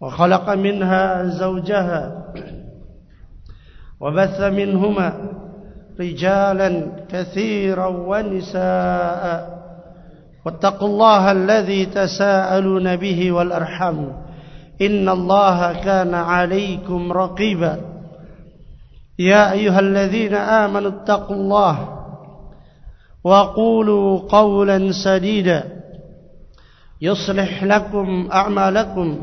وخلق منها زوجها وبث منهما رجالا كثيرا ونساء واتقوا الله الذي تساءلون به والأرحم إن الله كان عليكم رقيبا يا أيها الذين آمنوا اتقوا الله وقولوا قولا سديدا يصلح لكم أعمالكم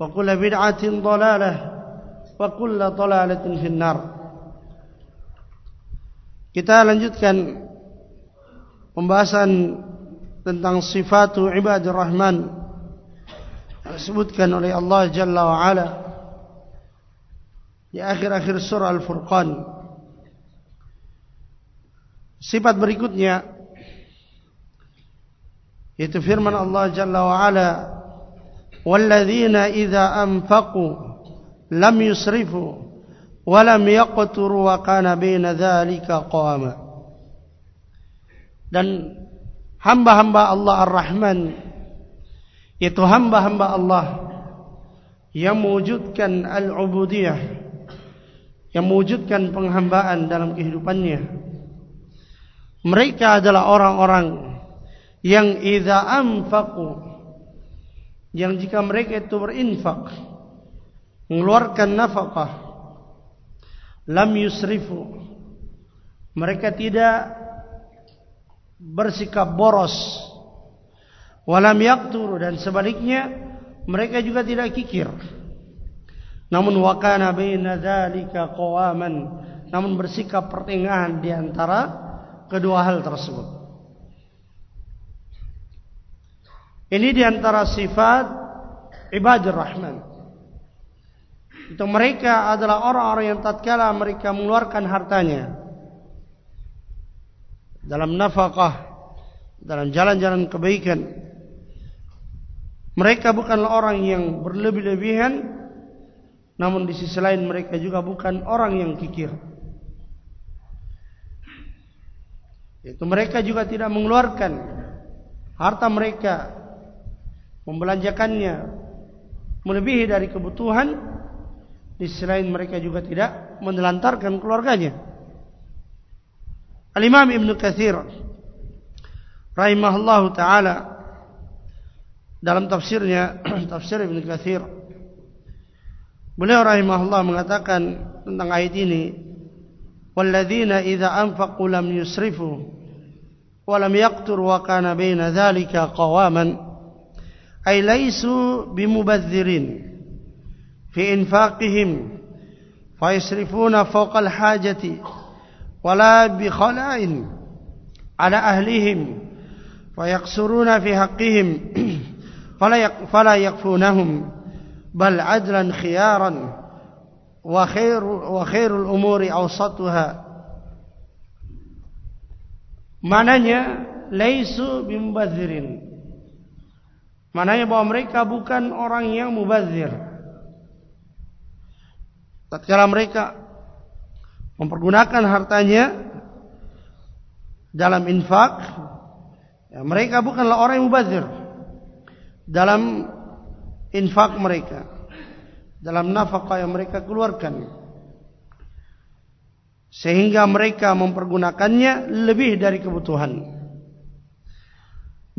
وكل بدعة ضلالة وكل ضلالة في النار Kita lanjutkan pembahasan tentang sifatu ibadur rahman disebutkan oleh Allah Jalla wa Ala di akhir-akhir surah Al-Furqan. Sifat berikutnya yaitu firman Allah Jalla wa Ala والذين إذا أنفقوا لم يسرفوا ولم يقتروا وكان بين ذلك قواما dan hamba-hamba Allah Ar-Rahman itu hamba-hamba Allah yang mewujudkan al-ubudiyah yang mewujudkan penghambaan dalam kehidupannya mereka adalah orang-orang yang idza anfaqu yang jika mereka itu berinfak mengeluarkan nafkah lam yusrifu mereka tidak bersikap boros walam yaqtur dan sebaliknya mereka juga tidak kikir. Namun wakana baina dzalika qawaman namun bersikap pertengahan di antara kedua hal tersebut Ini diantara sifat ibadah rahman. Itu mereka adalah orang-orang yang tatkala mereka mengeluarkan hartanya dalam nafkah, dalam jalan-jalan kebaikan. Mereka bukanlah orang yang berlebih-lebihan, namun di sisi lain mereka juga bukan orang yang kikir. Itu mereka juga tidak mengeluarkan harta mereka membelanjakannya. Melebihi dari kebutuhan di selain mereka juga tidak menelantarkan keluarganya. Al-Imam Ibn Kathir rahimahullahu taala dalam tafsirnya tafsir Ibn Kathir beliau rahimahullah mengatakan tentang ayat ini walladzina idza anfaqu lam yusrifu wa lam yaqtur wa kana baina dzalika qawaman أي ليسوا بمبذرين في إنفاقهم فيسرفون فوق الحاجة ولا بخلاء على أهلهم فيقصرون في حقهم فلا يقفونهم بل عدلا خيارا وخير, وخير الأمور أوسطها. maknanya laisu bimubazzirin Mananya bahwa mereka bukan orang yang mubazir. Tatkala mereka mempergunakan hartanya dalam infak, ya, mereka bukanlah orang yang mubazir dalam infak mereka, dalam nafkah yang mereka keluarkan. Sehingga mereka mempergunakannya lebih dari kebutuhan.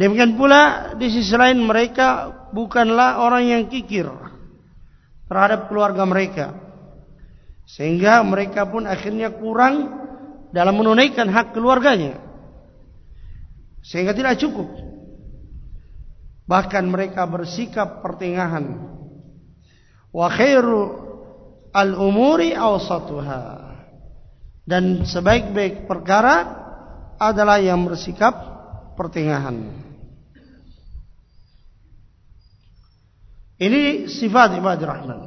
Demikian pula di sisi lain mereka bukanlah orang yang kikir terhadap keluarga mereka. Sehingga mereka pun akhirnya kurang dalam menunaikan hak keluarganya. Sehingga tidak cukup. Bahkan mereka bersikap pertengahan. Wa khairu al-umuri awsatuha. Dan sebaik-baik perkara adalah yang bersikap pertengahan. Ini sifat ibadah rahman.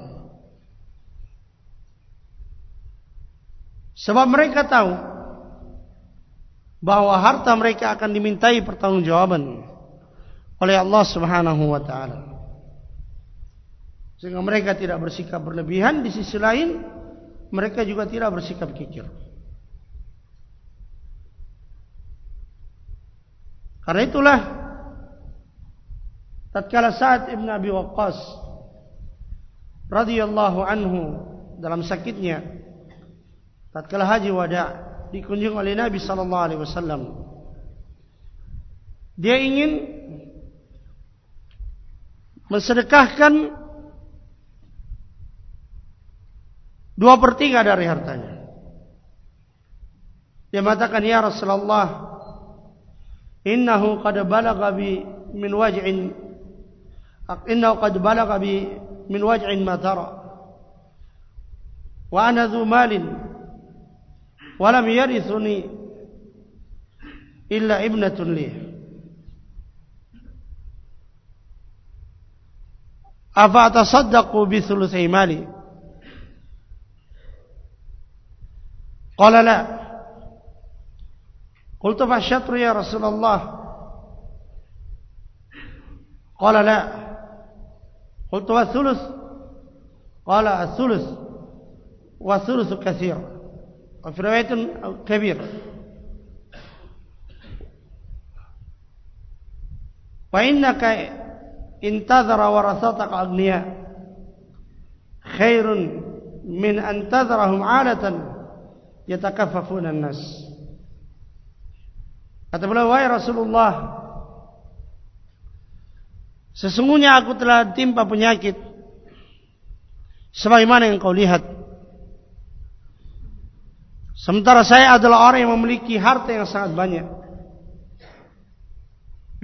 Sebab mereka tahu bahawa harta mereka akan dimintai pertanggungjawaban oleh Allah Subhanahu wa taala. Sehingga mereka tidak bersikap berlebihan di sisi lain mereka juga tidak bersikap kikir. Karena itulah tatkala Sa'ad ibn Abi Waqqas radhiyallahu anhu dalam sakitnya tatkala haji wada dikunjung oleh Nabi sallallahu alaihi wasallam dia ingin mensedekahkan dua per tiga dari hartanya. Dia mengatakan ya Rasulullah innahu qad balagha bi min waj'in إنه قد بلغ بي من وجع ما ترى. وأنا ذو مال ولم يرثني إلا ابنة لي. أفأتصدق بثلثي مالي؟ قال لا. قلت فالشطر يا رسول الله. قال لا. قلت والثلث قال الثلث. والثلث كثير وفي رواية كبير وإنك انتظر ورثتك أغنياء. خير من أن تذرهم عالة يتكففون الناس. kata beliau wahai Rasulullah Sesungguhnya aku telah timpa penyakit. Sebagaimana yang kau lihat. Sementara saya adalah orang yang memiliki harta yang sangat banyak.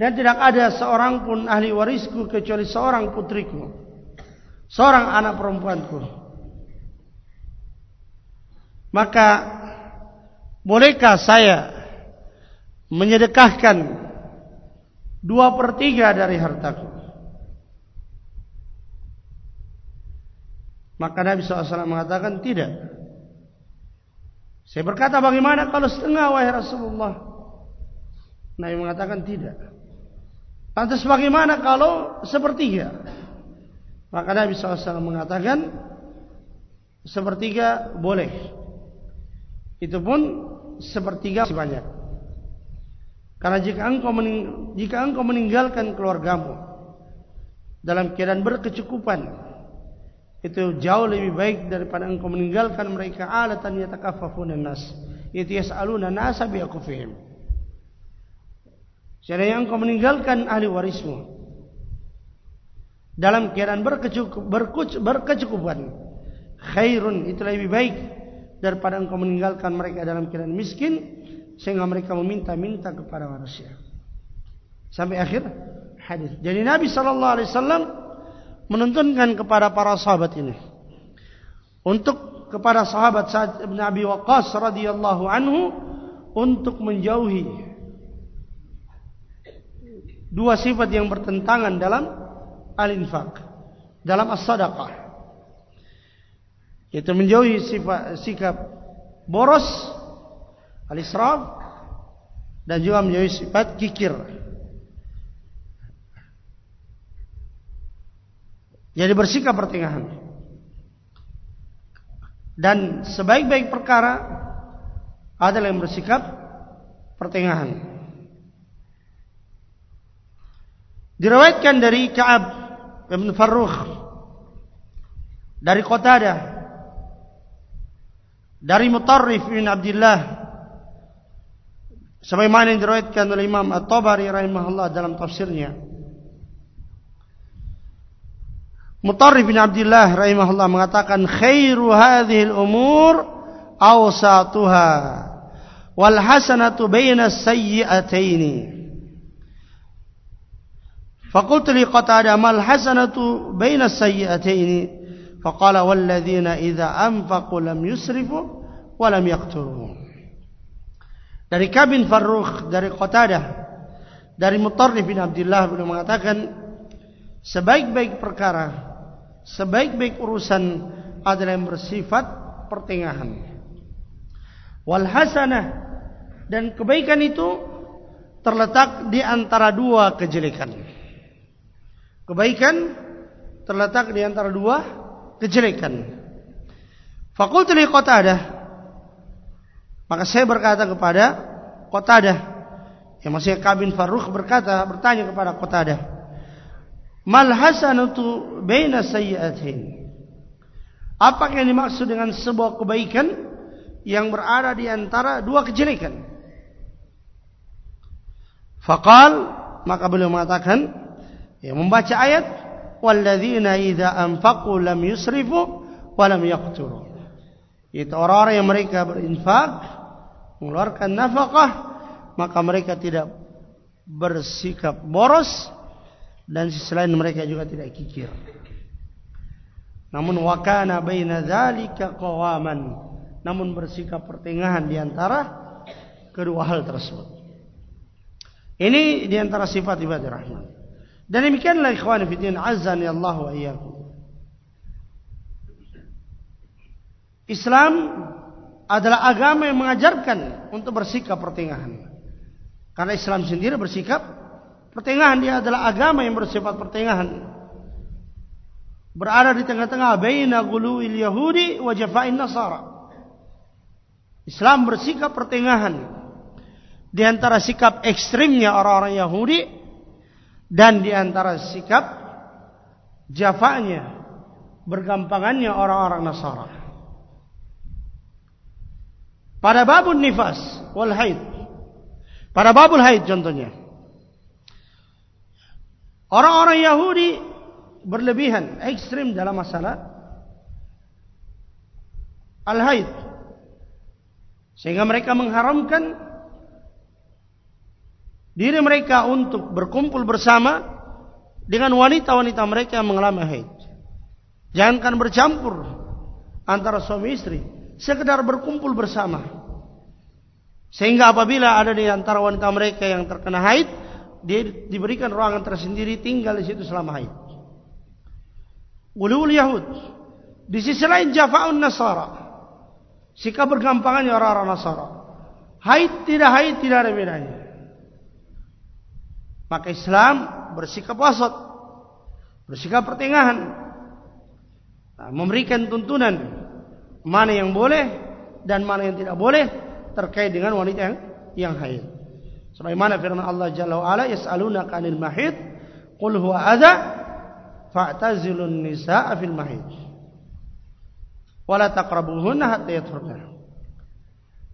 Dan tidak ada seorang pun ahli warisku Kecuali seorang putriku. Seorang anak perempuanku. Maka Bolehkah saya Menyedekahkan Dua per tiga dari hartaku Maka Nabi SAW mengatakan tidak. Saya berkata bagaimana kalau setengah wahai Rasulullah? Nabi mengatakan tidak. Lantas bagaimana kalau sepertiga? Maka Nabi SAW mengatakan sepertiga boleh. Itu pun sepertiga banyak. Karena jika engkau jika engkau meninggalkan keluargamu dalam keadaan berkecukupan itu jauh lebih baik daripada engkau meninggalkan mereka. Alatan yatakaffafun nas. Itu yasaluna nasa bi akufihim Jadi yang engkau meninggalkan ahli warismu dalam keadaan berkecukup, berkuc, berkecukupan khairun itu lebih baik daripada engkau meninggalkan mereka dalam keadaan miskin sehingga mereka meminta-minta kepada manusia. Sampai akhir hadis. Jadi Nabi sallallahu alaihi wasallam menuntunkan kepada para sahabat ini. Untuk kepada sahabat Sa'ad bin Abi Waqqas radhiyallahu anhu untuk menjauhi dua sifat yang bertentangan dalam al-infaq dalam as-sadaqah. Yaitu menjauhi sifat sikap boros al-israf dan juga menjauhi sifat kikir Jadi bersikap pertengahan. Dan sebaik-baik perkara adalah yang bersikap pertengahan. Diriwayatkan dari Ka'ab bin Farrukh dari Qatadah dari Mutarrif bin Abdullah sebagaimana diriwayatkan oleh Imam At-Tabari rahimahullah dalam tafsirnya Mutarrif bin Abdullah rahimahullah mengatakan khairu hadhihi al-umur awsatuha wal hasanatu baina as-sayyi'ataini فقلت لي قتادة ما الحسنة بين السيئتين فقال والذين إذا أنفقوا لم يسرفوا ولم يقتروا dari kabin Farrukh dari Qatadah dari Mutarrif bin Abdullah beliau mengatakan sebaik-baik perkara sebaik-baik urusan adalah yang bersifat pertengahan. Wal hasanah dan kebaikan itu terletak di antara dua kejelekan. Kebaikan terletak di antara dua kejelekan. Fakultu li Qatadah maka saya berkata kepada Qatadah yang masih kabin Farrukh berkata bertanya kepada Qatadah Mal hasanatu baina sayyi'atin. Apa yang dimaksud dengan sebuah kebaikan yang berada di antara dua kejelekan? Faqal maka beliau mengatakan yang membaca ayat walladzina idza anfaqu lam yusrifu wa lam yaqturu. Itu orang-orang yang mereka berinfak mengeluarkan nafkah maka mereka tidak bersikap boros dan sisi lain mereka juga tidak kikir. Namun wakana baina dzalika qawaman. Namun bersikap pertengahan di antara kedua hal tersebut. Ini di antara sifat ibadah rahman. Dan demikianlah ikhwan fillah azza ya Allah wa iyyakum. Islam adalah agama yang mengajarkan untuk bersikap pertengahan. Karena Islam sendiri bersikap Pertengahan dia adalah agama yang bersifat pertengahan. Berada di tengah-tengah baina guluil yahudi wa jafa'in nasara. Islam bersikap pertengahan di antara sikap ekstrimnya orang-orang Yahudi dan di antara sikap jafanya bergampangannya orang-orang Nasara. Pada babun nifas wal haid. Pada babul haid contohnya. Orang-orang Yahudi berlebihan, ekstrim dalam masalah al-haid. Sehingga mereka mengharamkan diri mereka untuk berkumpul bersama dengan wanita-wanita mereka yang mengalami haid. Jangankan bercampur antara suami istri, sekedar berkumpul bersama. Sehingga apabila ada di antara wanita mereka yang terkena haid, dia diberikan ruangan tersendiri tinggal di situ selama haid. Ulul Yahud. Di sisi lain Jafa'un Nasara. Sikap bergampangannya orang-orang Nasara. Haid tidak haid tidak ada bedanya. Maka Islam bersikap wasat. Bersikap pertengahan. Nah, memberikan tuntunan. Mana yang boleh dan mana yang tidak boleh. Terkait dengan wanita yang, yang haid. Sebagaimana firman Allah Jalla wa Ala yas'alunaka 'anil mahid qul huwa adza fa'tazilun nisaa fil mahid. Wala taqrabuhunna hatta yathurna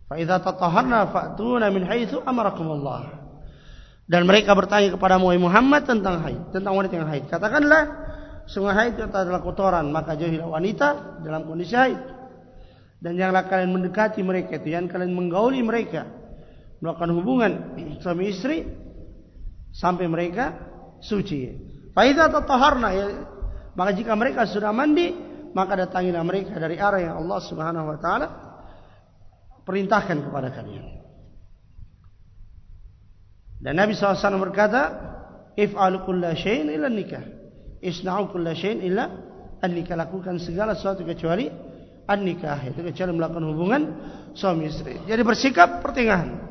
fa idza tatahharna fa'tuna min haitsu amarakum Allah. Dan mereka bertanya kepada Muhammad tentang haid tentang wanita yang haid. Katakanlah sungai haid itu adalah kotoran maka jauhilah wanita dalam kondisi haid. Dan janganlah kalian mendekati mereka itu jangan kalian menggauli mereka melakukan hubungan suami istri sampai mereka suci. Faiza tataharna ya maka jika mereka sudah mandi maka datangilah mereka dari arah yang Allah Subhanahu wa taala perintahkan kepada kalian. Dan Nabi SAW berkata, If'alu kulla syai'in illa nikah. Isna'u kulla syai'in illa an-nikah. Lakukan segala sesuatu kecuali an-nikah. Itu kecuali melakukan hubungan suami istri. Jadi bersikap pertengahan.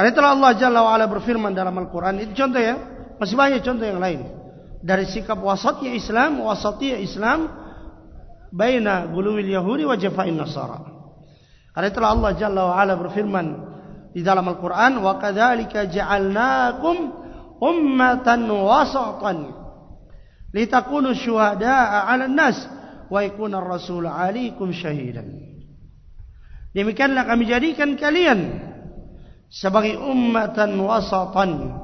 Karena itulah Allah Jalla wa'ala berfirman dalam Al-Quran. Itu contoh ya. Masih banyak contoh yang lain. Dari sikap wasatnya Islam, wasatnya Islam. Baina guluwil Yahudi wa jafain Nasara. Karena itulah Allah Jalla wa'ala berfirman di dalam Al-Quran. Wa kadhalika ja'alnakum ummatan wasatan. Litakunu syuhada'a ala nas. Wa ikuna rasul alikum syahidan. Demikianlah kami jadikan kalian. Kalian sebagai ummatan wasatan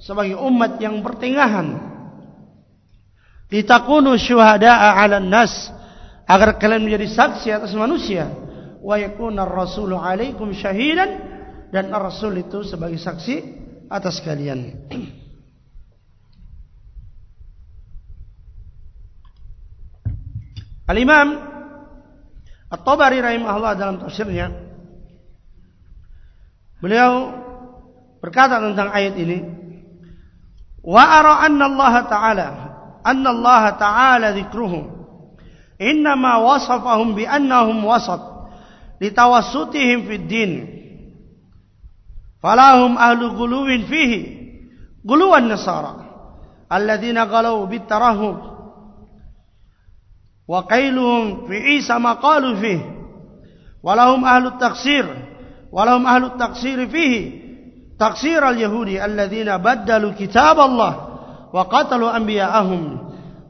sebagai umat yang pertengahan litakunu syuhada'a 'alan nas agar kalian menjadi saksi atas manusia. Wa yakuna ar-rasulu 'alaikum syahidan dan ar-rasul itu sebagai saksi atas kalian. Al-Imam At-Tabari rahimahullah dalam tafsirnya Beliau berkata tentang ayat ini, "Wa ara anna Allah Ta'ala, anna Allah Ta'ala dzikruhu innama wasafahum bi annahum wasat litawassutihim fid din." Falahum ahlu guluwin fihi guluwan nasara alladzina ghalau bit tarahub wa qailuhum fi Isa ma qalu fihi walahum ahlu taksir ولهم أهل التقصير فيه. تقصير اليهود الذين بدلوا كتاب الله وقتلوا أنبياءهم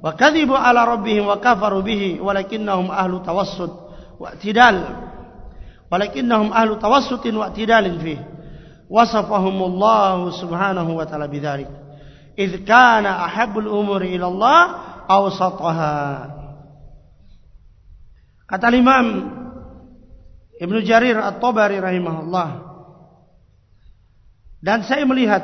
وكذبوا على ربهم وكفروا به ولكنهم أهل توسط واعتدال. ولكنهم أهل توسط واعتدال فيه. وصفهم الله سبحانه وتعالى بذلك. إذ كان أحب الأمور إلى الله أوسطها. kata Imam Ibnu Jarir At-Tabari rahimahullah. Dan saya melihat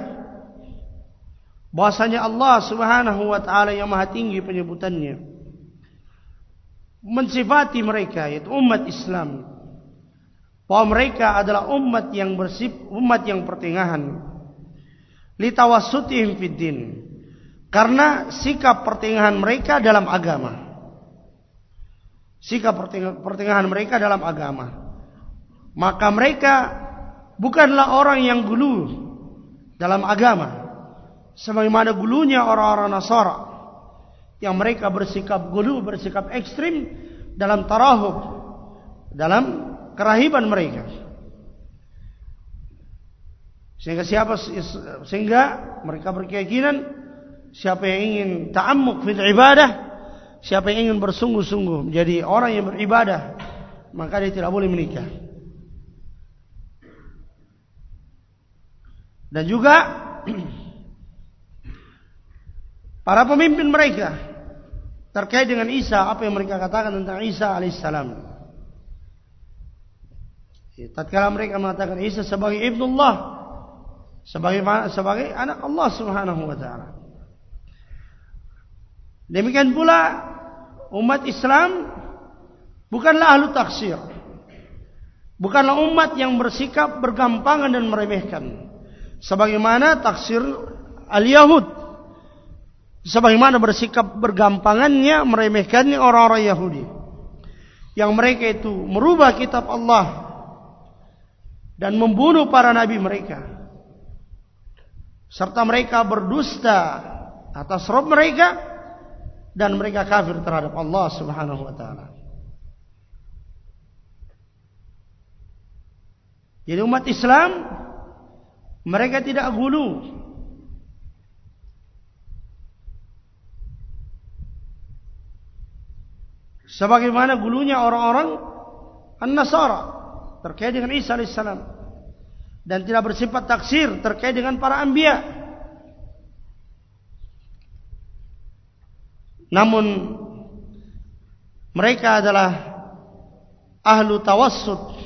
bahasanya Allah Subhanahu wa taala yang maha tinggi penyebutannya mensifati mereka yaitu umat Islam. Bahwa mereka adalah umat yang bersif umat yang pertengahan. Litawassutihim fid din. Karena sikap pertengahan mereka dalam agama. Sikap pertengahan mereka dalam agama maka mereka bukanlah orang yang gulu dalam agama sebagaimana gulunya orang-orang Nasara yang mereka bersikap gulu bersikap ekstrim dalam tarahub dalam kerahiban mereka. Sehingga siapa sehingga mereka berkeyakinan siapa yang ingin ta'ammuk fil ibadah siapa yang ingin bersungguh-sungguh menjadi orang yang beribadah maka dia tidak boleh menikah dan juga para pemimpin mereka terkait dengan Isa apa yang mereka katakan tentang Isa alaihissalam. Ya, tatkala mereka mengatakan Isa sebagai ibnullah sebagai sebagai anak Allah Subhanahu wa taala. Demikian pula umat Islam bukanlah ahlu taksir. Bukanlah umat yang bersikap bergampangan dan meremehkan sebagaimana taksir al-Yahud. Sebagaimana bersikap bergampangannya meremehkannya orang-orang Yahudi. Yang mereka itu merubah kitab Allah dan membunuh para nabi mereka. Serta mereka berdusta atas rob mereka dan mereka kafir terhadap Allah Subhanahu wa taala. Jadi umat Islam mereka tidak gulu. Sebagaimana gulunya orang-orang An-Nasara terkait dengan Isa AS. Dan tidak bersifat taksir terkait dengan para anbiya. Namun mereka adalah ahlu tawassut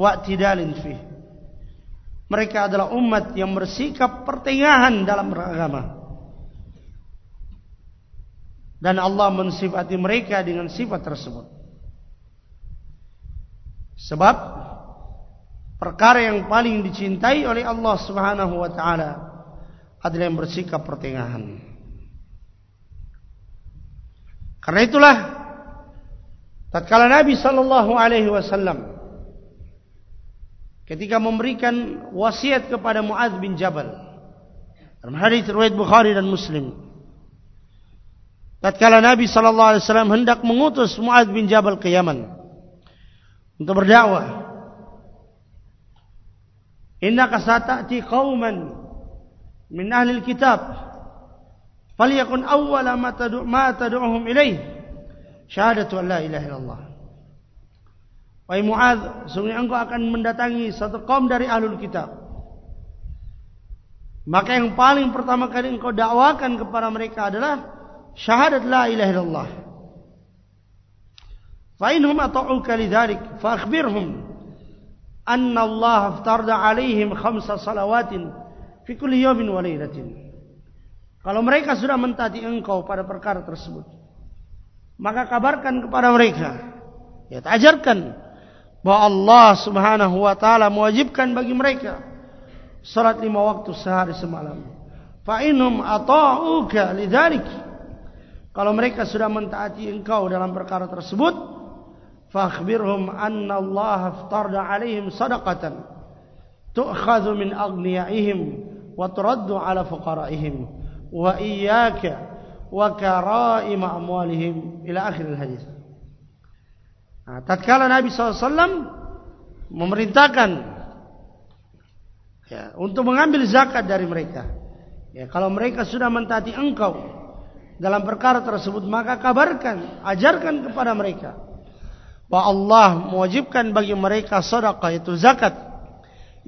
wa tidalin fihi mereka adalah umat yang bersikap pertengahan dalam beragama. Dan Allah mensifati mereka dengan sifat tersebut. Sebab perkara yang paling dicintai oleh Allah Subhanahu wa taala adalah yang bersikap pertengahan. Karena itulah tatkala Nabi sallallahu alaihi wasallam ketika memberikan wasiat kepada Muaz bin Jabal Dalam hadis riwayat Bukhari dan Muslim. Tatkala Nabi sallallahu alaihi wasallam hendak mengutus Muaz bin Jabal ke Yaman untuk berdakwah. Innaka sata'ti qauman min ahli kitab falyakun awwala ma tad'u ma tad'uhum ilayh syahadatu an la ilaha illallah. Wahai Muaz, sungguh engkau akan mendatangi satu kaum dari ahlul kitab. Maka yang paling pertama kali engkau dakwakan kepada mereka adalah syahadat la ilaha illallah. Fa inhum ata'uka lidzalik fa akhbirhum anna Allah aftarda alaihim khamsa salawatin fi kulli yawmin wa lailatin. Kalau mereka sudah mentaati engkau pada perkara tersebut, maka kabarkan kepada mereka, ya ajarkan bahwa Allah Subhanahu wa taala mewajibkan bagi mereka salat lima waktu sehari semalam. Fa inhum ata'uka lidzalik. Kalau mereka sudah mentaati engkau dalam perkara tersebut, fakhbirhum anna Allah aftarda alaihim sadaqatan tu'khadhu min aghniyaihim wa turaddu ala fuqaraihim wa iyyaka wa karaim amwalihim ila akhir hadis. Nah, tatkala Nabi SAW memerintahkan ya, untuk mengambil zakat dari mereka. Ya, kalau mereka sudah mentaati engkau dalam perkara tersebut, maka kabarkan, ajarkan kepada mereka bahwa Allah mewajibkan bagi mereka sedekah itu zakat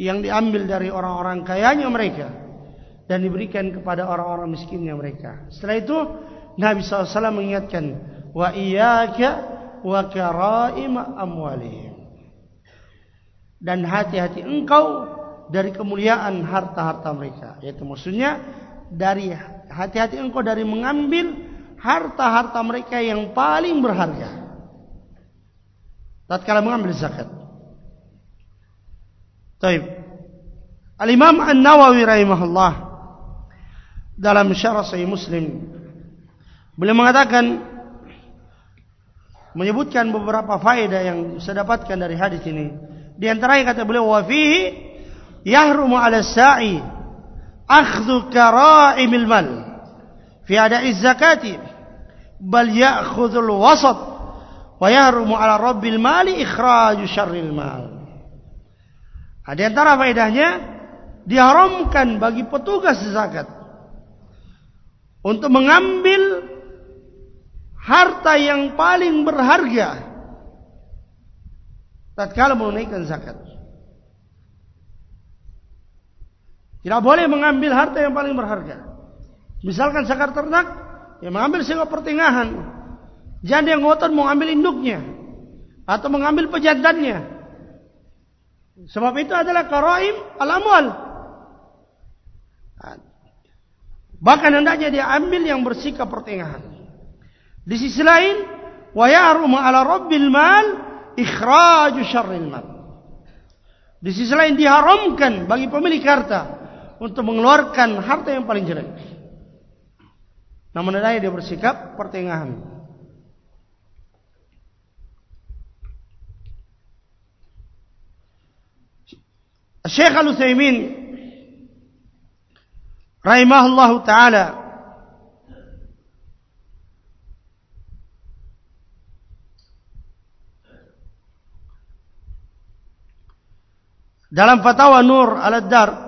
yang diambil dari orang-orang kayanya mereka dan diberikan kepada orang-orang miskinnya mereka. Setelah itu Nabi SAW mengingatkan wa iyyaka wa karaim amwalihim. Dan hati-hati engkau dari kemuliaan harta-harta mereka. Yaitu maksudnya dari hati-hati engkau dari mengambil harta-harta mereka yang paling berharga. Tatkala mengambil zakat. Taib. Al-Imam An-Nawawi rahimahullah dalam syarah Sahih Muslim beliau mengatakan menyebutkan beberapa faedah yang saya dapatkan dari hadis ini. Di antaranya kata beliau wa fihi yahrumu ala sa'i akhdhu kara'imil mal fi ada'i zakati bal ya'khudhu al-wasat wa yahrumu ala rabbil mali ikhraju syarril mal ada antara faedahnya diharamkan bagi petugas zakat untuk mengambil harta yang paling berharga tatkala menunaikan zakat Tidak boleh mengambil harta yang paling berharga. Misalkan sakar ternak, ya mengambil sebuah pertengahan. Jangan yang ngotot mau ambil induknya. Atau mengambil pejantannya. Sebab itu adalah karaim al-amwal. Bahkan hendaknya dia ambil yang bersikap pertengahan. Di sisi lain, wa ya'rumu ala rabbil mal ikhraju syarril mal. Di sisi lain diharamkan bagi pemilik harta untuk mengeluarkan harta yang paling jelek. Namun dia bersikap pertengahan. Syekh Al-Utsaimin rahimahullah taala dalam fatwa Nur Al-Dar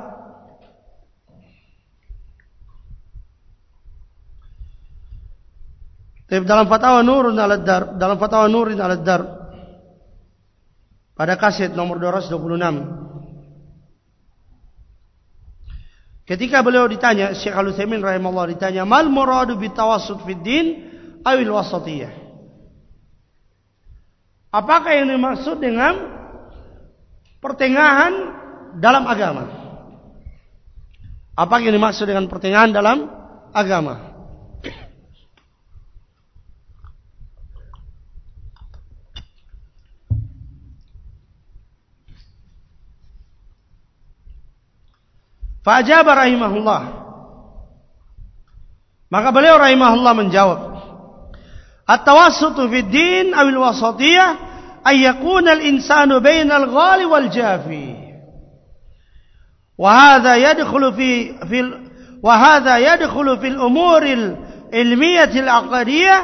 dalam fatwa Nurun al-Dar, dalam fatwa Nurun al-Dar pada kaset nomor 226. Ketika beliau ditanya, Syekh Al-Utsaimin rahimahullah ditanya, "Mal muradu bi tawassut fid din awil wasatiyah?" Apakah yang dimaksud dengan pertengahan dalam agama? Apa yang dimaksud dengan pertengahan dalam agama? Fajab rahimahullah. Maka beliau rahimahullah menjawab. At-tawassutu fid din awil wasatiyah ay yakuna al-insanu bainal ghali wal jafi. Wa hadha yadkhulu fi fi wa hadha yadkhulu fil umuril ilmiyatil aqdiyah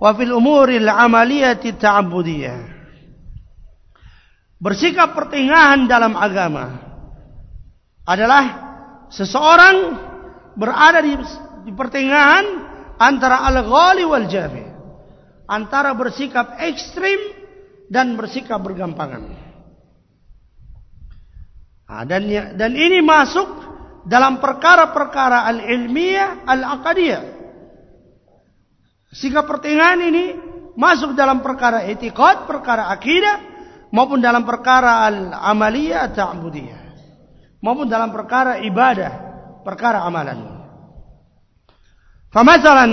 wa fil umuril amaliyati ta'abbudiyah bersikap pertengahan dalam agama adalah seseorang berada di, di pertengahan antara al-ghali wal jafi antara bersikap ekstrim dan bersikap bergampangan nah, dan dan ini masuk dalam perkara-perkara al-ilmiyah al-aqadiyah Sikap pertengahan ini masuk dalam perkara etikot, perkara akidah, maupun dalam perkara al-amaliyah ta'budiyah. Maupun dalam perkara ibadah, perkara amalan. Famasalan,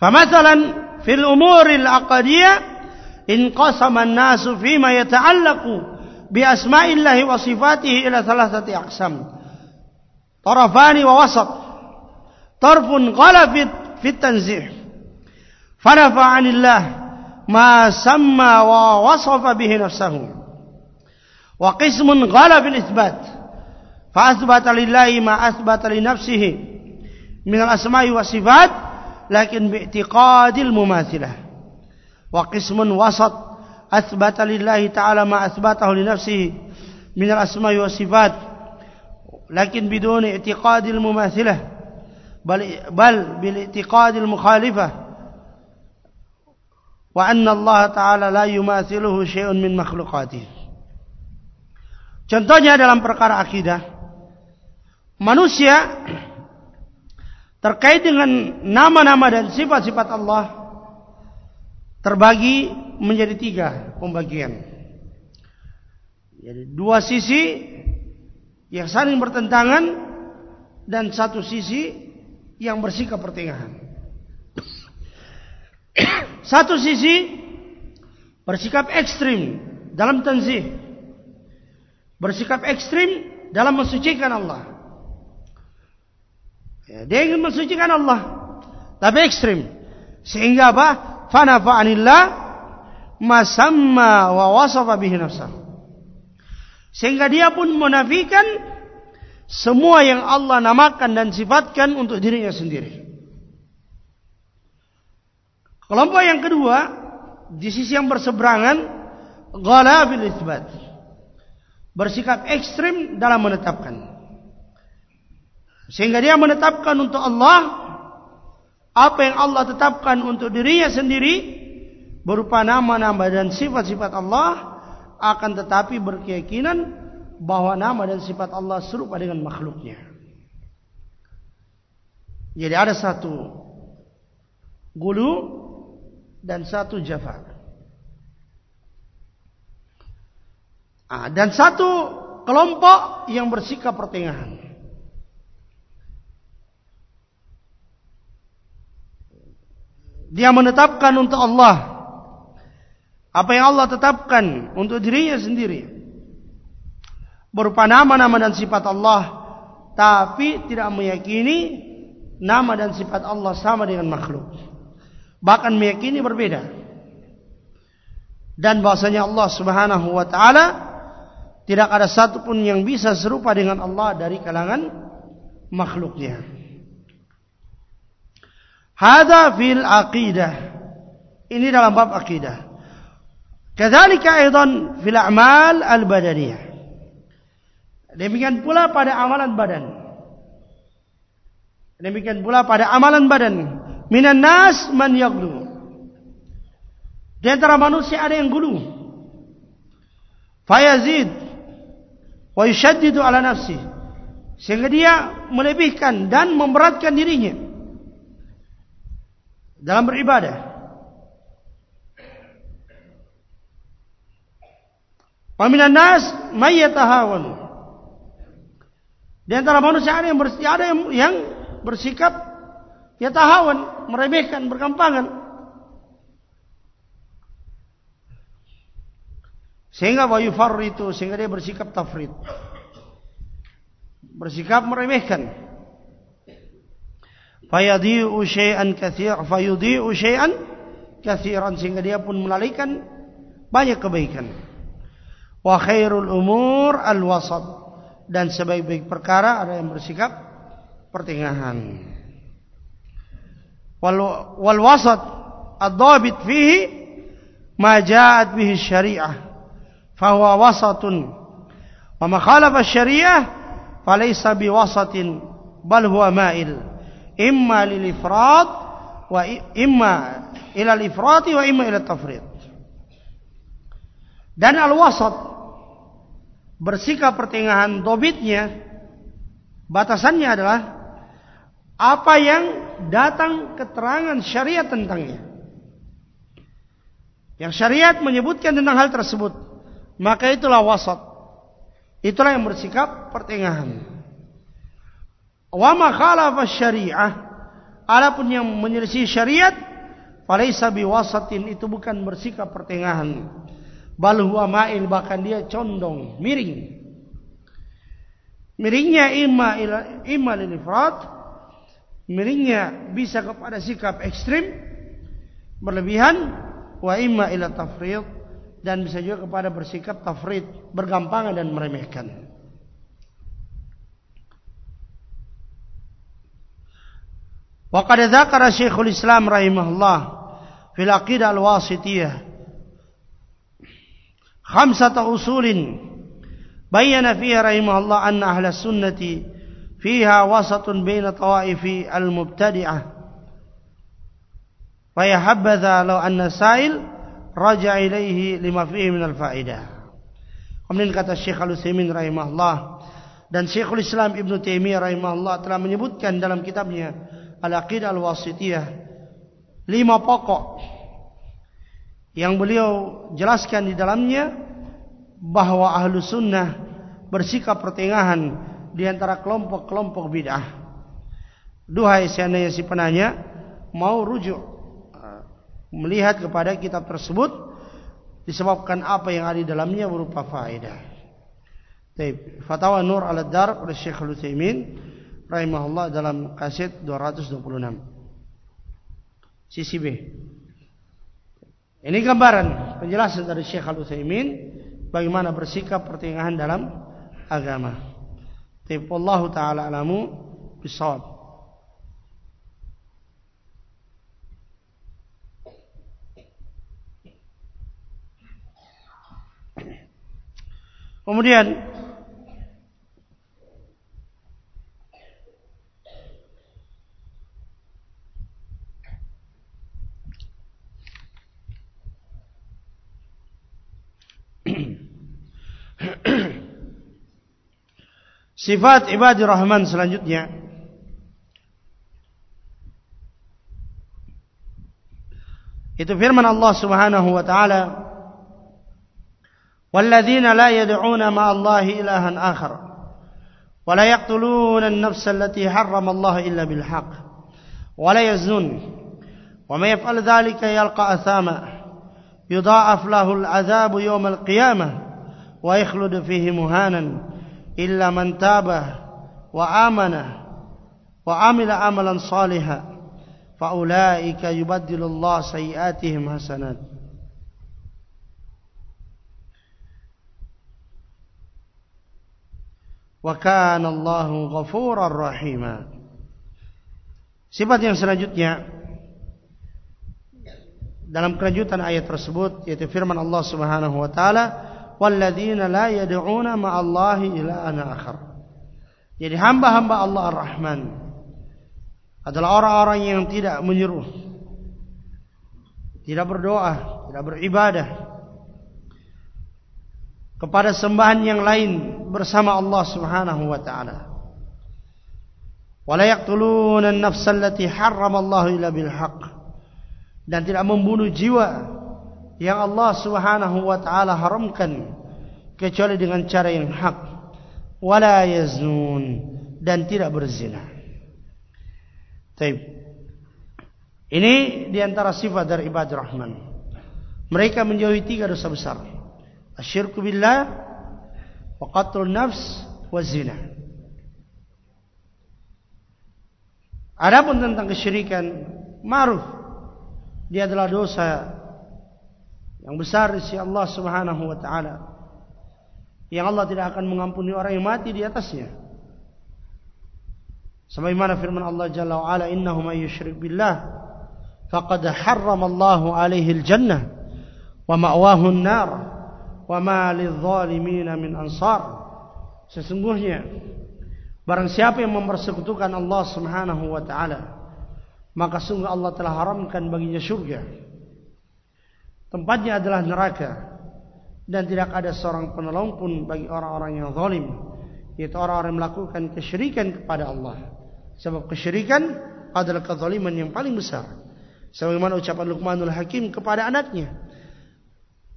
Famasalan fil umuril aqadiyah انقسم الناس فيما يتعلق بأسماء الله وصفاته إلى ثلاثة أقسام. طرفان ووسط. طرف غلى في التنزيح. فنفى عن الله ما سمى ووصف به نفسه. وقسم غلى في الإثبات. فأثبت لله ما أثبت لنفسه من الأسماء والصفات لكن باعتقاد المماثلة وقسم وسط أثبت لله تعالى ما أثبته لنفسه من الأسماء والصفات لكن بدون اعتقاد المماثلة بل, بل بالاعتقاد المخالفة وأن الله تعالى لا يماثله شيء من مخلوقاته Contohnya dalam perkara akidah Manusia Terkait dengan nama-nama dan sifat-sifat Allah terbagi menjadi tiga pembagian. Jadi dua sisi yang saling bertentangan dan satu sisi yang bersikap pertengahan. Satu sisi bersikap ekstrim dalam tanzih. Bersikap ekstrim dalam mensucikan Allah. Ya, dia ingin mensucikan Allah. Tapi ekstrim. Sehingga apa? fanafa anillah masamma wa wasafa bihi nafsahu sehingga dia pun menafikan semua yang Allah namakan dan sifatkan untuk dirinya sendiri kelompok yang kedua di sisi yang berseberangan ghala bil itsbat bersikap ekstrim dalam menetapkan sehingga dia menetapkan untuk Allah apa yang Allah tetapkan untuk dirinya sendiri berupa nama-nama dan sifat-sifat Allah akan tetapi berkeyakinan bahwa nama dan sifat Allah serupa dengan makhluknya. Jadi ada satu gulu dan satu jafa. Ah, dan satu kelompok yang bersikap pertengahan. Dia menetapkan untuk Allah. Apa yang Allah tetapkan untuk dirinya sendiri. Berupa nama-nama dan sifat Allah. Tapi tidak meyakini nama dan sifat Allah sama dengan makhluk. Bahkan meyakini berbeda. Dan bahasanya Allah subhanahu wa ta'ala tidak ada satu pun yang bisa serupa dengan Allah dari kalangan makhluknya Hada fil aqidah. Ini dalam bab aqidah. Kadzalika aidan fil a'mal al badaniyah. Demikian pula pada amalan badan. Demikian pula pada amalan badan. Minan nas man yaghlu. Di antara manusia ada yang gulu. Fayazid wa ala nafsi. Sehingga dia melebihkan dan memberatkan dirinya dalam beribadah. Paminan nas mayyatahawan. Di antara manusia ada yang bersih, ada yang, bersikap yatahawan, meremehkan, berkampangan. Sehingga wayu itu sehingga dia bersikap tafrid. Bersikap meremehkan fayadhi'u syai'an katsir fayudhi'u syai'an kathiran sehingga dia pun melalaikan banyak kebaikan. Wa khairul umur al-wasat dan sebaik-baik perkara ada yang bersikap pertengahan. Wal wal wasat ad-dhabit fihi ma ja'at bihi syariah. Fa huwa wasatun. Wa ma khalafa syariah falaysa biwasatin bal huwa ma'il imma lil ifrat wa imma ila al ifrati wa imma ila tafrid dan al-wasat bersikap pertengahan dobitnya batasannya adalah apa yang datang keterangan syariat tentangnya. Yang syariat menyebutkan tentang hal tersebut, maka itulah wasat. Itulah yang bersikap pertengahan. Wa ma khalafa syariah, adapun yang menyelisih syariat, falaisa biwasatin itu bukan bersikap pertengahan. Bal huwa ma'il bahkan dia condong miring. Miringnya imma ila imma lil ifrat miringnya bisa kepada sikap ekstrim berlebihan wa imma ila tafrid dan bisa juga kepada bersikap tafrid bergampangan dan meremehkan وقد ذكر شيخ الإسلام رحمه الله في العقيدة الواسطية خمسة أصول بين فيها رحمه الله أن أهل السنة فيها وسط بين طوائف المبتدعة. فيحبذا لو أن سائل رجع إليه لما فيه من الفائدة. Kemudian kata Syekh Al-Uthimin rahimahullah Dan Syekhul Islam Ibn Taimiyah rahimahullah Telah menyebutkan dalam kitabnya Al-Aqidah Al-Wasithiyah lima pokok yang beliau jelaskan di dalamnya bahwa ahlu sunnah bersikap pertengahan di antara kelompok-kelompok bid'ah. Duhai seandainya si penanya mau rujuk uh, melihat kepada kitab tersebut disebabkan apa yang ada di dalamnya berupa faedah. Baik, Fatwa Nur Al-Dar oleh Syekh Al-Utsaimin rahimahullah dalam kaset 226. Sisi B. Ini gambaran penjelasan dari Syekh Al-Utsaimin bagaimana bersikap pertengahan dalam agama. Allah taala alamu bisawab. Kemudian Sifat ibadir rahman selanjutnya Itu firman Allah subhanahu wa ta'ala وَالَّذِينَ لَا يَدْعُونَ مَا اللَّهِ إِلَهًا آخَرَ وَلَا يَقْتُلُونَ النَّفْسَ الَّتِي حَرَّمَ اللَّهِ إِلَّا بِالْحَقِّ وَلَا يَزْنُونَ وَمَا يَفْعَلْ ذَلِكَ يَلْقَى أَثَامًا يُضَاعَفْ لَهُ الْعَذَابُ يَوْمَ الْقِيَامَةِ وَيَخْلُدُ فِيهِ مُهَانًا illa man taba wa amana wa amila amalan saliha fa ulaika yubaddilu Allah sayiatihim hasanat. Wa kana Allahu ghafurar rahima. Sifat yang selanjutnya dalam kelanjutan ayat tersebut yaitu firman Allah Subhanahu wa taala walladzina la yad'una ma'allahi ilahan akhar. Jadi hamba-hamba Allah Ar-Rahman adalah orang-orang yang tidak menyuruh tidak berdoa, tidak beribadah kepada sembahan yang lain bersama Allah Subhanahu wa taala. Wala yaqtuluna an-nafsa allati harrama Allah illa bil haqq dan tidak membunuh jiwa yang Allah Subhanahu wa taala haramkan kecuali dengan cara yang hak wala yaznun dan tidak berzina. Baik. Ini di antara sifat dari ibadah Rahman. Mereka menjauhi tiga dosa besar. Asyirku billah wa qatlun nafs wa zina. Adapun tentang kesyirikan, ma'ruf dia adalah dosa yang besar di sisi Allah Subhanahu wa taala. Yang Allah tidak akan mengampuni orang yang mati di atasnya. Sebagaimana firman Allah Jalla wa Ala, "Innahu may yusyrik billah faqad harrama Allahu 'alaihi al-jannah wa ma'wahu an-nar wa ma lidh-dhalimin min ansar." Sesungguhnya barang siapa yang mempersekutukan Allah Subhanahu wa taala maka sungguh Allah telah haramkan baginya syurga. Tempatnya adalah neraka dan tidak ada seorang penolong pun bagi orang-orang yang zalim, yaitu orang-orang melakukan kesyirikan kepada Allah. Sebab kesyirikan adalah kezaliman yang paling besar. Sebagaimana ucapan Luqmanul Hakim kepada anaknya,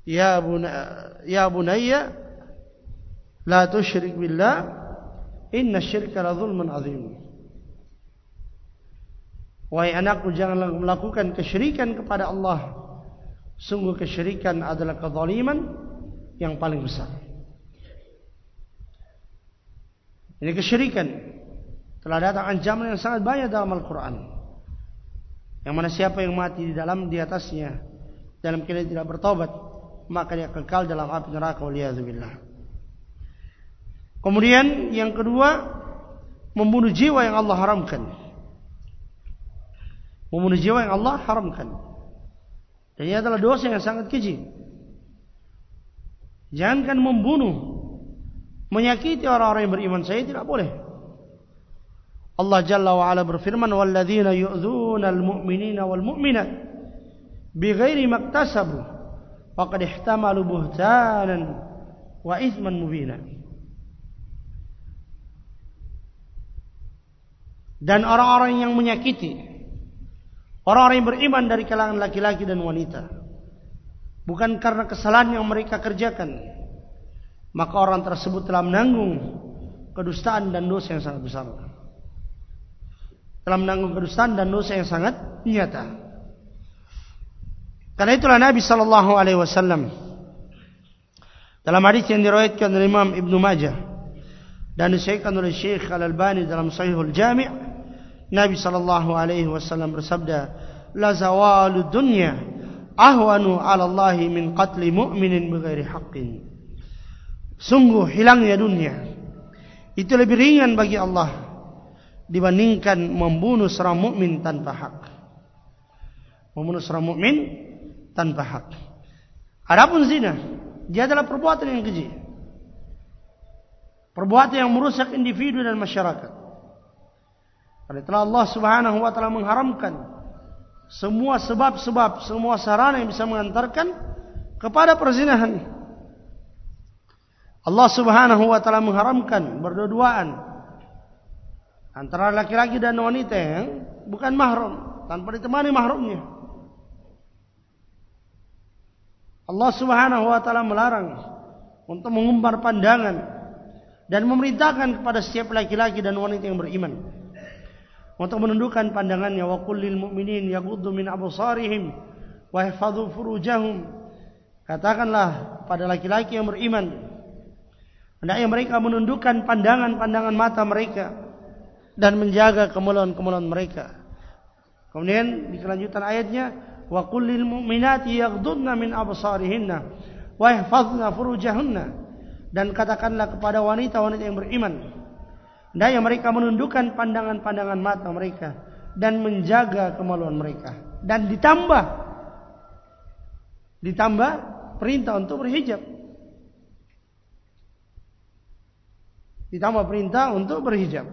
"Ya buna ya bunayya la tusyrik billah, inna syirka la zulmun 'adzim." Wahai anakku janganlah melakukan kesyirikan kepada Allah. Sungguh kesyirikan adalah kezaliman yang paling besar. Ini kesyirikan. Telah datang ancaman yang sangat banyak dalam Al-Quran. Yang mana siapa yang mati di dalam di atasnya. Dalam kira tidak bertobat. Maka dia kekal dalam api neraka. Waliyazubillah. Kemudian yang kedua. Membunuh jiwa yang Allah haramkan membunuh jiwa yang Allah haramkan. Dan ini adalah dosa yang sangat keji. Jangankan membunuh, menyakiti orang-orang yang beriman saya tidak boleh. Allah Jalla wa Ala berfirman, "Walladzina yu'dzuna al-mu'minina wal mu'minat bighairi maktasabu faqad ihtamalu buhtanan wa ithman mubina." Dan orang-orang yang menyakiti Orang-orang yang beriman dari kalangan laki-laki dan wanita. Bukan karena kesalahan yang mereka kerjakan. Maka orang tersebut telah menanggung kedustaan dan dosa yang sangat besar. Telah menanggung kedustaan dan dosa yang sangat nyata. Karena itulah Nabi sallallahu alaihi wasallam dalam hadis yang diriwayatkan oleh Imam Ibnu Majah dan disahihkan oleh Syekh Al-Albani dalam Sahihul Jami' Nabi sallallahu alaihi wasallam bersabda, "La zawalu dunya ahwanu 'ala Allah min qatli mu'minin bighairi haqqin." Sungguh hilangnya dunia itu lebih ringan bagi Allah dibandingkan membunuh seorang mukmin tanpa hak. Membunuh seorang mukmin tanpa hak. Adapun zina, dia adalah perbuatan yang keji. Perbuatan yang merusak individu dan masyarakat. Karena telah Allah subhanahu wa ta'ala mengharamkan semua sebab-sebab, semua sarana yang bisa mengantarkan kepada perzinahan. Allah subhanahu wa ta'ala mengharamkan berdua-duaan antara laki-laki dan wanita yang bukan mahrum, tanpa ditemani mahrumnya. Allah subhanahu wa ta'ala melarang untuk mengumbar pandangan dan memerintahkan kepada setiap laki-laki dan wanita yang beriman untuk menundukkan pandangannya wa kullil mu'minin yaghuddu min absarihim wa yahfazu furujahum. Katakanlah pada laki-laki yang beriman hendaknya mereka menundukkan pandangan-pandangan mata mereka dan menjaga kemaluan-kemaluan mereka. Kemudian di kelanjutan ayatnya wa kullil mu'minati yaghdudna min absarihinna wa yahfazna furujahunna. Dan katakanlah kepada wanita-wanita yang beriman Daya mereka menundukkan pandangan-pandangan mata mereka dan menjaga kemaluan mereka dan ditambah ditambah perintah untuk berhijab. Ditambah perintah untuk berhijab.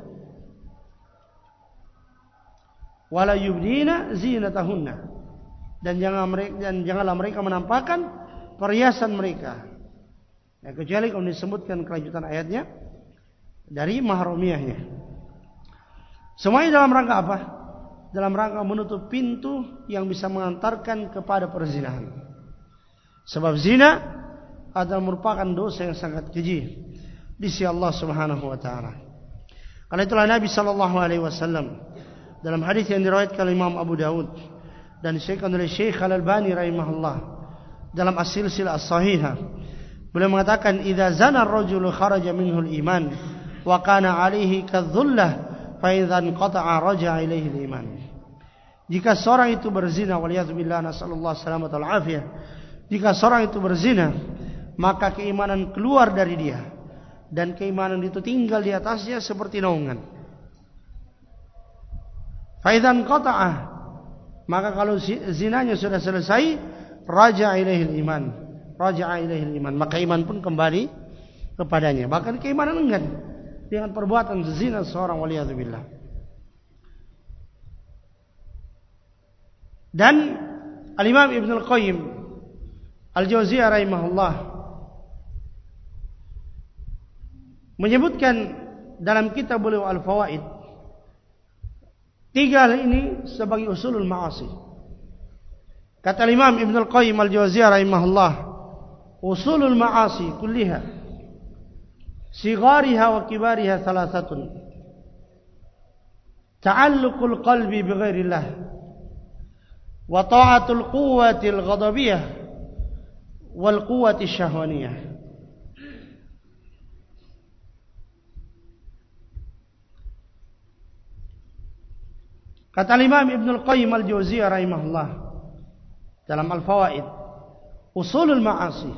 Wala yubdina zinatahunna dan jangan mereka dan janganlah mereka menampakkan perhiasan mereka. Ya, kecuali kalau disebutkan kelanjutan ayatnya dari mahrumiyahnya. Semuanya dalam rangka apa? Dalam rangka menutup pintu yang bisa mengantarkan kepada perzinahan. Sebab zina adalah merupakan dosa yang sangat keji di sisi Allah Subhanahu wa taala. Karena itulah Nabi sallallahu alaihi wasallam dalam hadis yang diriwayatkan oleh Imam Abu Dawud dan disebutkan oleh Syekh Al-Albani rahimahullah dalam as-silsilah as-sahihah beliau mengatakan idza zana ar-rajulu kharaja minhu al-iman wa kana alaihi kadzullah fa idzan qata'a raja'a ilaihi iman jika seorang itu berzina waliyadzubillah nasallallahu salamat al afiyah. Jika seorang itu berzina maka keimanan keluar dari dia. Dan keimanan itu tinggal di atasnya seperti naungan. Faidan qata'ah maka kalau zinanya sudah selesai raja ilaihil iman raja ilaihil iman maka iman pun kembali kepadanya. Bahkan keimanan enggan dengan perbuatan zina seorang waliyadzubillah Dan Al-Imam Ibn Al-Qayyim Al-Jawziyah rahimahullah menyebutkan dalam kitab beliau Al-Fawaid tiga hal ini sebagai usulul ma'asi. Kata Imam Ibn Al-Qayyim Al-Jawziyah rahimahullah usulul ma'asi kulliha صغارها وكبارها ثلاثة تعلق القلب بغير الله وطاعة القوة الغضبية والقوة الشهوانية Kata Imam Ibnul Qayyim Al-Jauziyah rahimahullah dalam Al-Fawaid, usulul ma'asi.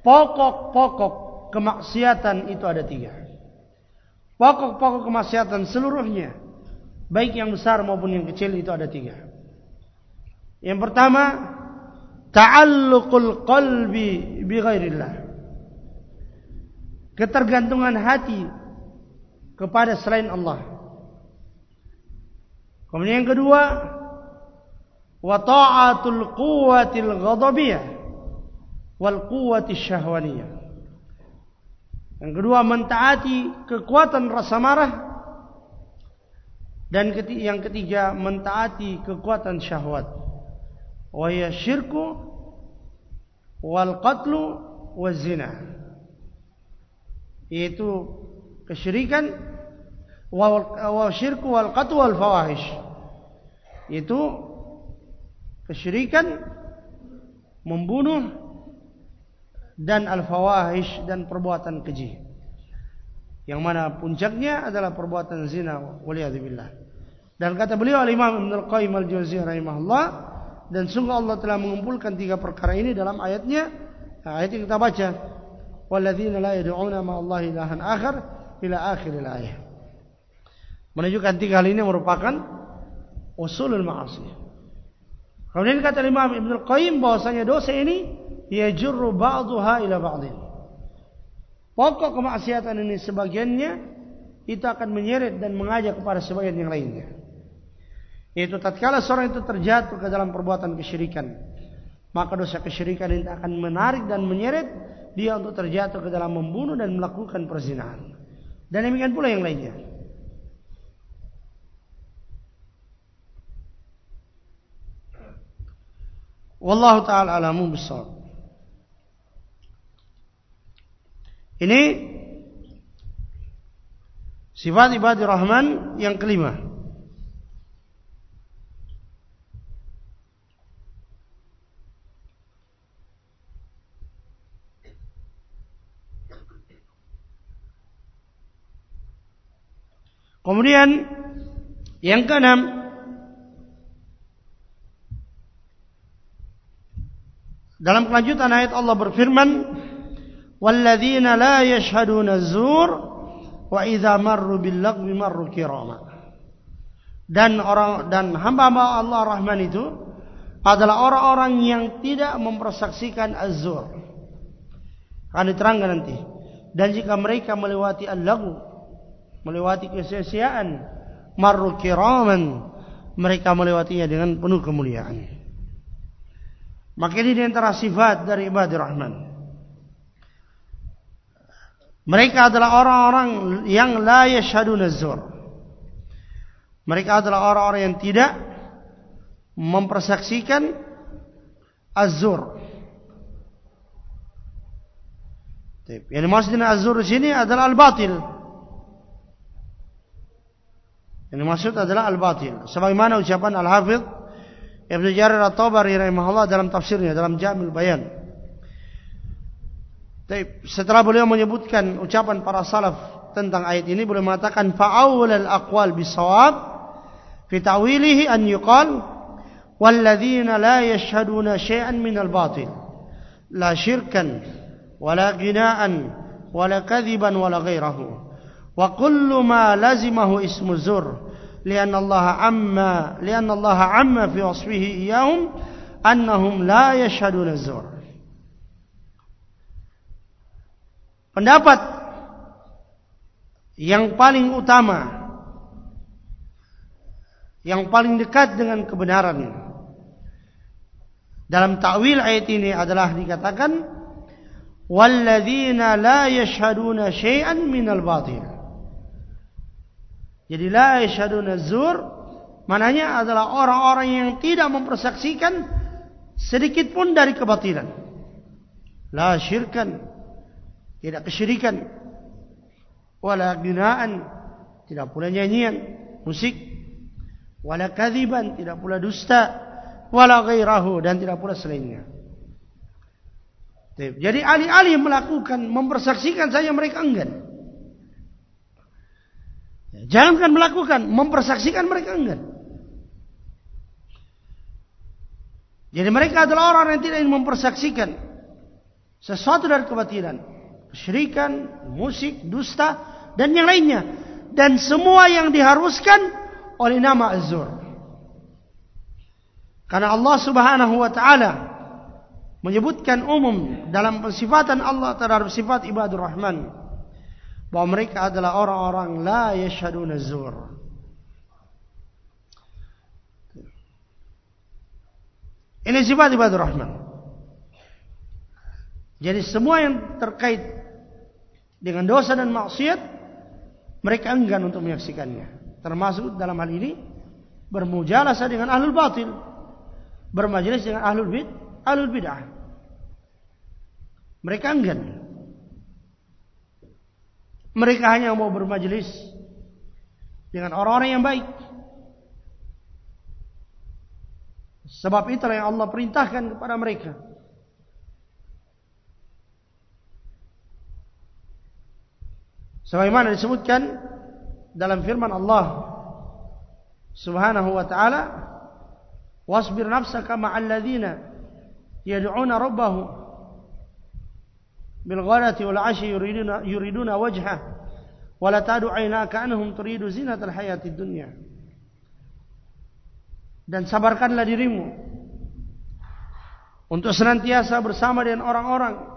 Pokok-pokok kemaksiatan itu ada tiga pokok-pokok kemaksiatan seluruhnya baik yang besar maupun yang kecil itu ada tiga yang pertama, ta'alluqul qalbi bi ghairillah. Ketergantungan hati kepada selain Allah. Kemudian yang kedua, wa ta'atul quwwatil ghadabiyah wal quwwati syahwaniyah. Yang kedua mentaati kekuatan rasa marah. Dan yang ketiga mentaati kekuatan syahwat. Wa syirku wal qatlu waz zina. Yaitu kesyirikan wa syirku wal qatlu wal fawahish. Yaitu kesyirikan membunuh dan al fawahish dan perbuatan keji. Yang mana puncaknya adalah perbuatan zina waliyadzubillah dan kata beliau al imam ibnu al qayyim al jauziyah rahimahullah dan sungguh Allah telah mengumpulkan tiga perkara ini dalam ayatnya ayat yang kita baca. Walladzina la yad'una ma Allah ilahan akhar ila akhir ayat menunjukkan tiga hal ini merupakan usulul ma'asi. Kemudian kata Imam Ibn Al-Qayyim bahwasanya dosa ini yajurru ba'daha ila ba'din pokok kemaksiatan ini sebagiannya itu akan menyeret dan mengajak kepada sebagian yang lainnya Yaitu tatkala seorang itu terjatuh ke dalam perbuatan kesyirikan, maka dosa kesyirikan ini akan menarik dan menyeret dia untuk terjatuh ke dalam membunuh dan melakukan perzinahan. Dan demikian pula yang lainnya. Wallahu taala alamu bissawab. Ini sifat ibadah Rahman yang kelima. Kemudian yang keenam dalam kelanjutan ayat Allah berfirman walladzina la yashhaduna az-zur wa idza marru bil lagwi marru kirama dan orang dan hamba-hamba Allah Rahman itu adalah orang-orang yang tidak mempersaksikan az-zur. Akan diterangkan nanti. Dan jika mereka melewati al-lagwi melewati kesia-siaan marru kiraman mereka melewatinya dengan penuh kemuliaan. Maka ini antara sifat dari ibadah rahman mereka adalah orang-orang yang la yashhadun az-zur mereka adalah orang-orang yang tidak mempersaksikan az-zur yang dimaksud dengan az-zur di sini adalah al-batil Yang dimaksud adalah al-batil. Sebagaimana ucapan Al-Hafidh Ibn Jarir At-Tabari rahimahullah dalam tafsirnya dalam Jamil Bayan. Setelah beliau menyebutkan ucapan para salaf tentang ayat ini beliau mengatakan fa'awul al-aqwal bisawab fi ta'wilihi an yuqal walladzina la yashhaduna syai'an minal batil. La syirkan wala ghina'an wala kadhiban wala ghairahu wa kullu ma lazimahu ismu zur lian Allah amma lian Allah amma fi wasfihi iyahum annahum la yashhaduna zur pendapat yang paling utama yang paling dekat dengan kebenaran dalam takwil ayat ini adalah dikatakan walladzina la yashhaduna syai'an minal batil. Jadi la yashhaduna zur maknanya adalah orang-orang yang tidak mempersaksikan sedikit pun dari kebatilan. La syirkan tidak kesyirikan. Wala ginaan tidak pula nyanyian musik. Wala kadhiban tidak pula dusta. Wala ghairahu dan tidak pula selainnya. Jadi ahli-ahli melakukan mempersaksikan saja mereka enggan. Jangankan melakukan mempersaksikan mereka enggan. Jadi mereka adalah orang yang tidak ingin mempersaksikan sesuatu dari kebatilan kesyirikan, musik, dusta dan yang lainnya dan semua yang diharuskan oleh nama Az-Zur. Karena Allah Subhanahu wa taala menyebutkan umum dalam pensifatan Allah terhadap sifat ibadur rahman bahwa mereka adalah orang-orang la yashhadun az-zur. Ini sifat ibadur rahman. Jadi semua yang terkait dengan dosa dan maksiat mereka enggan untuk menyaksikannya. Termasuk dalam hal ini bermujalasah dengan ahlul batil bermajlis dengan ahlul bid ahlul bid'ah. Mereka enggan. Mereka hanya mau bermajlis dengan orang-orang yang baik. Sebab itulah yang Allah perintahkan kepada mereka Sebagaimana disebutkan dalam firman Allah Subhanahu wa taala wasbir nafsaka ma'al ladzina yad'una rabbahum bil ghadati wal 'ashi yuriduna yuriduna wajha wa la tad'u 'aynaka anhum turidu zinatal hayatid dunya. Dan sabarkanlah dirimu untuk senantiasa bersama dengan orang-orang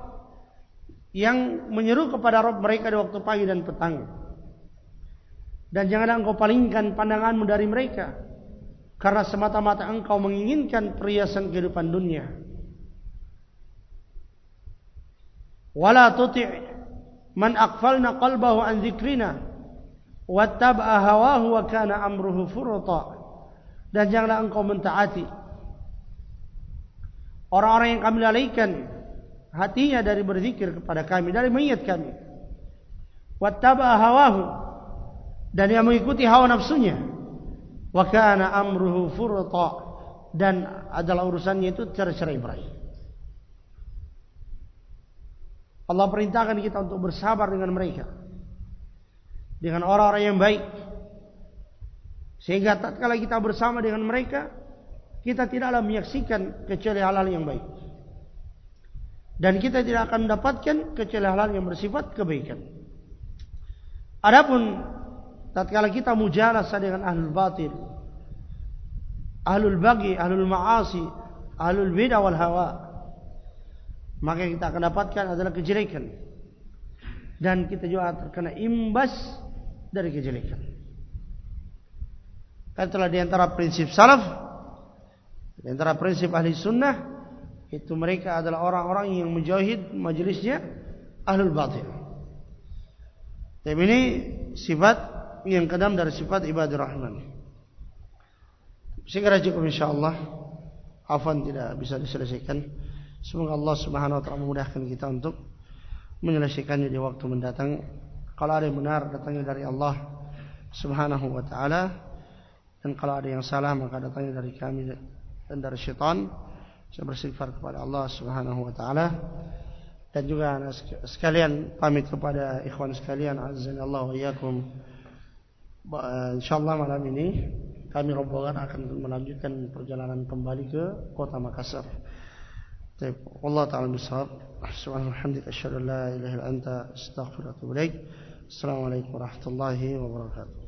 yang menyeru kepada Rabb mereka di waktu pagi dan petang. Dan janganlah engkau palingkan pandanganmu dari mereka karena semata-mata engkau menginginkan perhiasan kehidupan dunia. Wala tuti' man aqfalna qalbahu an dzikrina wattaba'a hawahu wa kana amruhu furta. Dan janganlah engkau mentaati orang-orang yang kami lalaikan hatinya dari berzikir kepada kami dari mengingat kami. Wattaba hawahu dan yang mengikuti hawa nafsunya. Wa kana amruhu furta dan adalah urusannya itu cerai-cerai. Allah perintahkan kita untuk bersabar dengan mereka. Dengan orang-orang yang baik. Sehingga tatkala kita bersama dengan mereka kita tidaklah menyaksikan kecuali hal-hal yang baik dan kita tidak akan mendapatkan kecuali hal yang bersifat kebaikan. Adapun tatkala kita mujalasa dengan ahlul batil, ahlul bagi, ahlul maasi, ahlul bid'ah wal hawa, maka kita akan dapatkan adalah kejelekan. Dan kita juga terkena imbas dari kejelekan. Katalah di antara prinsip salaf, di antara prinsip ahli sunnah, itu mereka adalah orang-orang yang menjauhid majlisnya ahlul batil. Dan ini sifat yang kedam dari sifat ibadah rahman. Segera cukup insyaAllah. Afan tidak bisa diselesaikan. Semoga Allah subhanahu wa ta'ala memudahkan kita untuk menyelesaikannya di waktu mendatang. Kalau ada yang benar datangnya dari Allah subhanahu wa ta'ala. Dan kalau ada yang salah maka datangnya dari kami dan dari syaitan. Saya bersifar kepada Allah Subhanahu wa taala dan juga sekalian pamit kepada ikhwan sekalian azza Allah wa iyyakum insyaallah malam ini kami rombongan akan melanjutkan perjalanan kembali ke kota Makassar. Allah taala bisawab. Subhanallah, asyhadu an la ilaha anta, ilaik. Assalamualaikum warahmatullahi wabarakatuh.